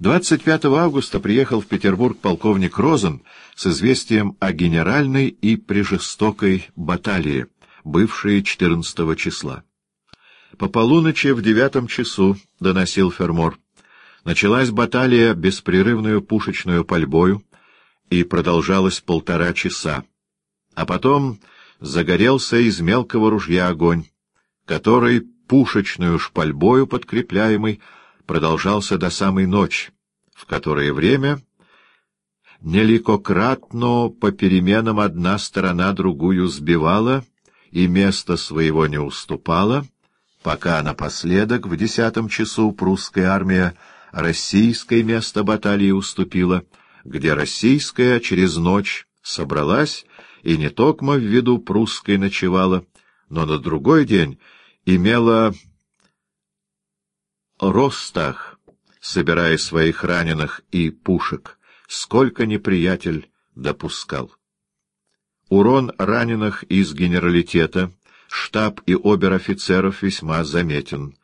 25 августа приехал в Петербург полковник Розен с известием о генеральной и прижестокой баталии, бывшей 14 числа. По полуночи в девятом часу, — доносил Фермор, — началась баталия беспрерывную пушечную пальбою и продолжалась полтора часа, а потом загорелся из мелкого ружья огонь, который пушечную шпальбою подкрепляемый продолжался до самой ночи, в которое время неликократно по переменам одна сторона другую сбивала и место своего не уступала, пока напоследок в десятом часу прусская армия российское место баталии уступила, где российская через ночь собралась и не токмо в виду прусской ночевала, но на другой день имела Ростах, собирая своих раненых и пушек, сколько неприятель допускал. Урон раненых из генералитета, штаб и обер-офицеров весьма заметен.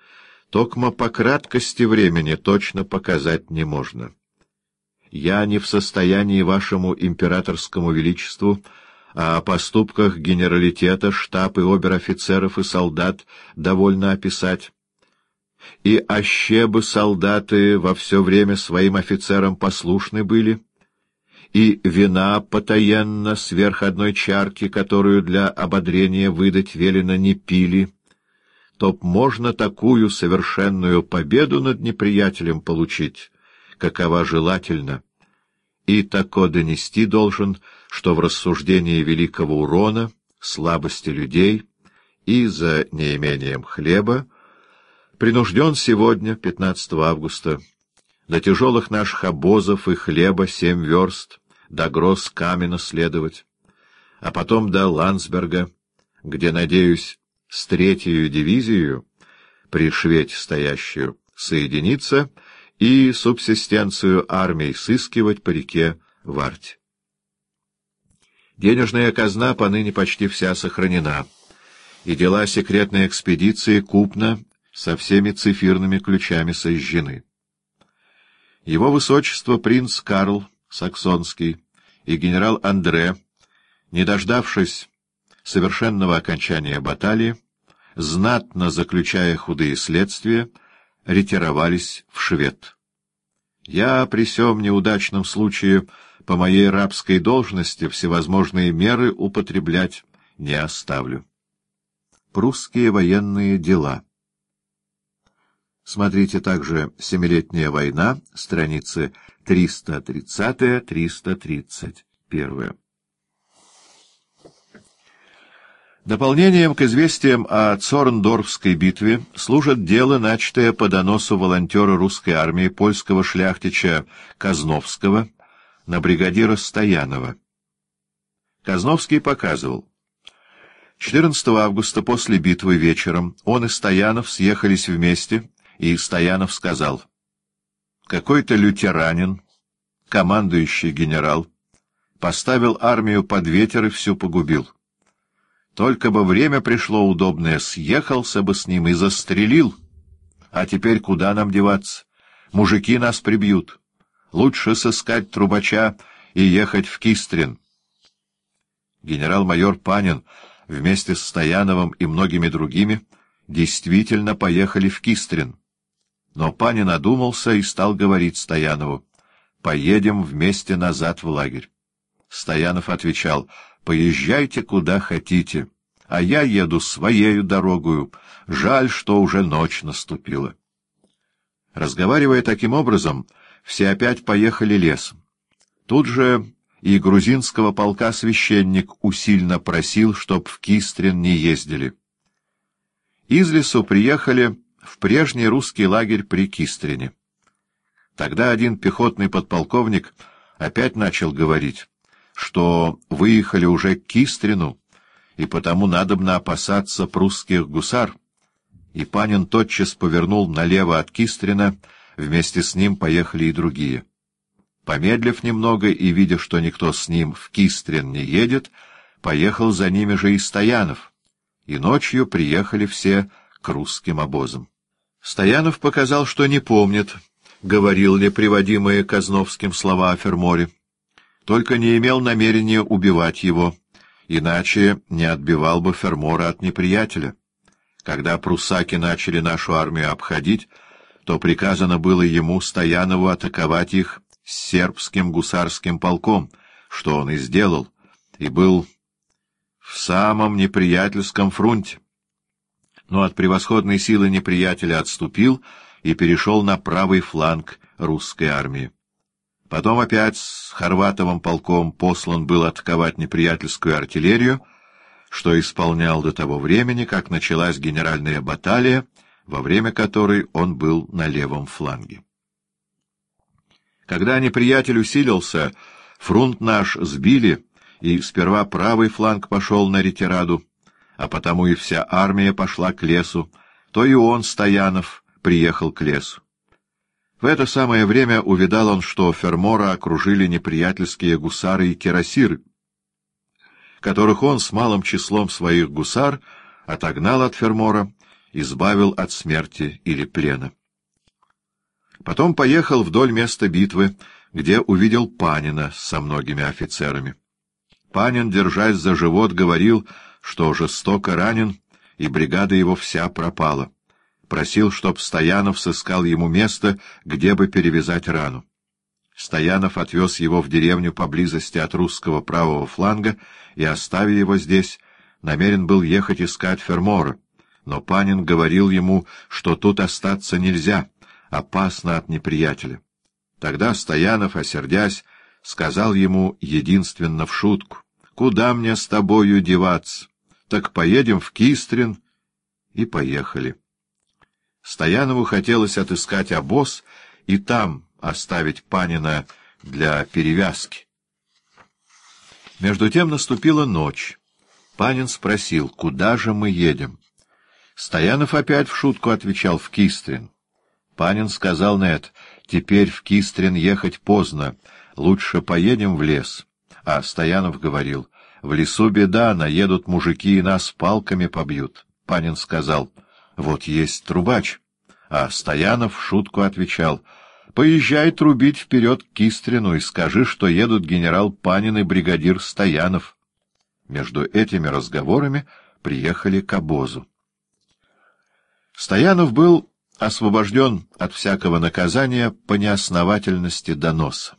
Токмо по краткости времени точно показать не можно. Я не в состоянии вашему императорскому величеству о поступках генералитета, штаб и обер-офицеров и солдат довольно описать, и аще бы солдаты во все время своим офицерам послушны были, и вина потаенно сверх одной чарки, которую для ободрения выдать велено не пили, то можно такую совершенную победу над неприятелем получить, какова желательно, и тако донести должен, что в рассуждении великого урона, слабости людей и за неимением хлеба принужден сегодня, 15 августа, до тяжелых наших обозов и хлеба семь верст, до гроз камена следовать, а потом до Ландсберга, где, надеюсь, с третью дивизию, при швете стоящую, соединиться и субсистенцию армий сыскивать по реке Варте. Денежная казна поныне почти вся сохранена, и дела секретной экспедиции купно со всеми цифирными ключами сожжены. Его высочество принц Карл Саксонский и генерал Андре, не дождавшись совершенного окончания баталии, знатно заключая худые следствия, ретировались в швед. Я при сём неудачном случае по моей рабской должности всевозможные меры употреблять не оставлю. Прусские военные дела Смотрите также «Семилетняя война», страницы 330-331. Дополнением к известиям о Цорндорфской битве служит дело, начатое по доносу волонтера русской армии польского шляхтича Казновского на бригадира Стоянова. Казновский показывал. 14 августа после битвы вечером он и Стоянов съехались вместе и Стоянов сказал, «Какой-то лютеранин, командующий генерал, поставил армию под ветер и всю погубил. Только бы время пришло удобное, съехался бы с ним и застрелил. А теперь куда нам деваться? Мужики нас прибьют. Лучше сыскать трубача и ехать в Кистрин». Генерал-майор Панин вместе с Стояновым и многими другими действительно поехали в Кистрин. Но Панин одумался и стал говорить Стоянову, «Поедем вместе назад в лагерь». Стоянов отвечал, «Поезжайте куда хотите, а я еду своею дорогою. Жаль, что уже ночь наступила». Разговаривая таким образом, все опять поехали лесом. Тут же и грузинского полка священник усильно просил, чтоб в Кистрин не ездили. Из лесу приехали в прежний русский лагерь при Кистрине. Тогда один пехотный подполковник опять начал говорить, что выехали уже к Кистрину, и потому надобно опасаться прусских гусар, и Панин тотчас повернул налево от Кистрина, вместе с ним поехали и другие. Помедлив немного и видя, что никто с ним в Кистрин не едет, поехал за ними же и Стоянов, и ночью приехали все к русским обозам. Стоянов показал, что не помнит, говорил ли приводимые Казновским слова о Ферморе, только не имел намерения убивать его, иначе не отбивал бы Фермора от неприятеля. Когда прусаки начали нашу армию обходить, то приказано было ему, Стоянову, атаковать их с сербским гусарским полком, что он и сделал, и был в самом неприятельском фронте. Но от превосходной силы неприятеля отступил и перешел на правый фланг русской армии. Потом опять с Хорватовым полком послан был атаковать неприятельскую артиллерию, что исполнял до того времени, как началась генеральная баталия, во время которой он был на левом фланге. Когда неприятель усилился, фрунт наш сбили, и сперва правый фланг пошел на ретираду, а потому и вся армия пошла к лесу, то и он, Стоянов, приехал к лесу. В это самое время увидал он, что Фермора окружили неприятельские гусары и кирасиры, которых он с малым числом своих гусар отогнал от Фермора, избавил от смерти или плена. Потом поехал вдоль места битвы, где увидел Панина со многими офицерами. Панин, держась за живот, говорил, что жестоко ранен, и бригада его вся пропала просил, чтоб Стоянов сыскал ему место, где бы перевязать рану. Стоянов отвез его в деревню поблизости от русского правого фланга и, оставив его здесь, намерен был ехать искать Фермора, но Панин говорил ему, что тут остаться нельзя, опасно от неприятеля. Тогда Стоянов, осердясь, сказал ему единственно в шутку, «Куда мне с тобою деваться? Так поедем в Кистрин». И поехали. Стоянову хотелось отыскать обоз и там оставить Панина для перевязки. Между тем наступила ночь. Панин спросил, куда же мы едем? Стоянов опять в шутку отвечал, в Кистрин. Панин сказал это, теперь в Кистрин ехать поздно, лучше поедем в лес. А Стоянов говорил, в лесу беда, наедут мужики и нас палками побьют. Панин сказал, — вот есть трубач. А Стоянов в шутку отвечал, «Поезжай трубить вперед к Кистрину и скажи, что едут генерал Панин и бригадир Стоянов». Между этими разговорами приехали к обозу. Стоянов был освобожден от всякого наказания по неосновательности доноса.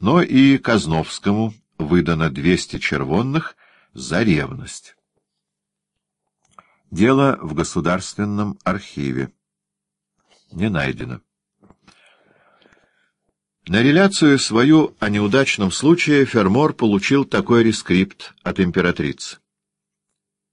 Но и Казновскому выдано двести червонных за ревность. Дело в Государственном архиве. Не найдено. На реляцию свою о неудачном случае Фермор получил такой рескрипт от императрицы.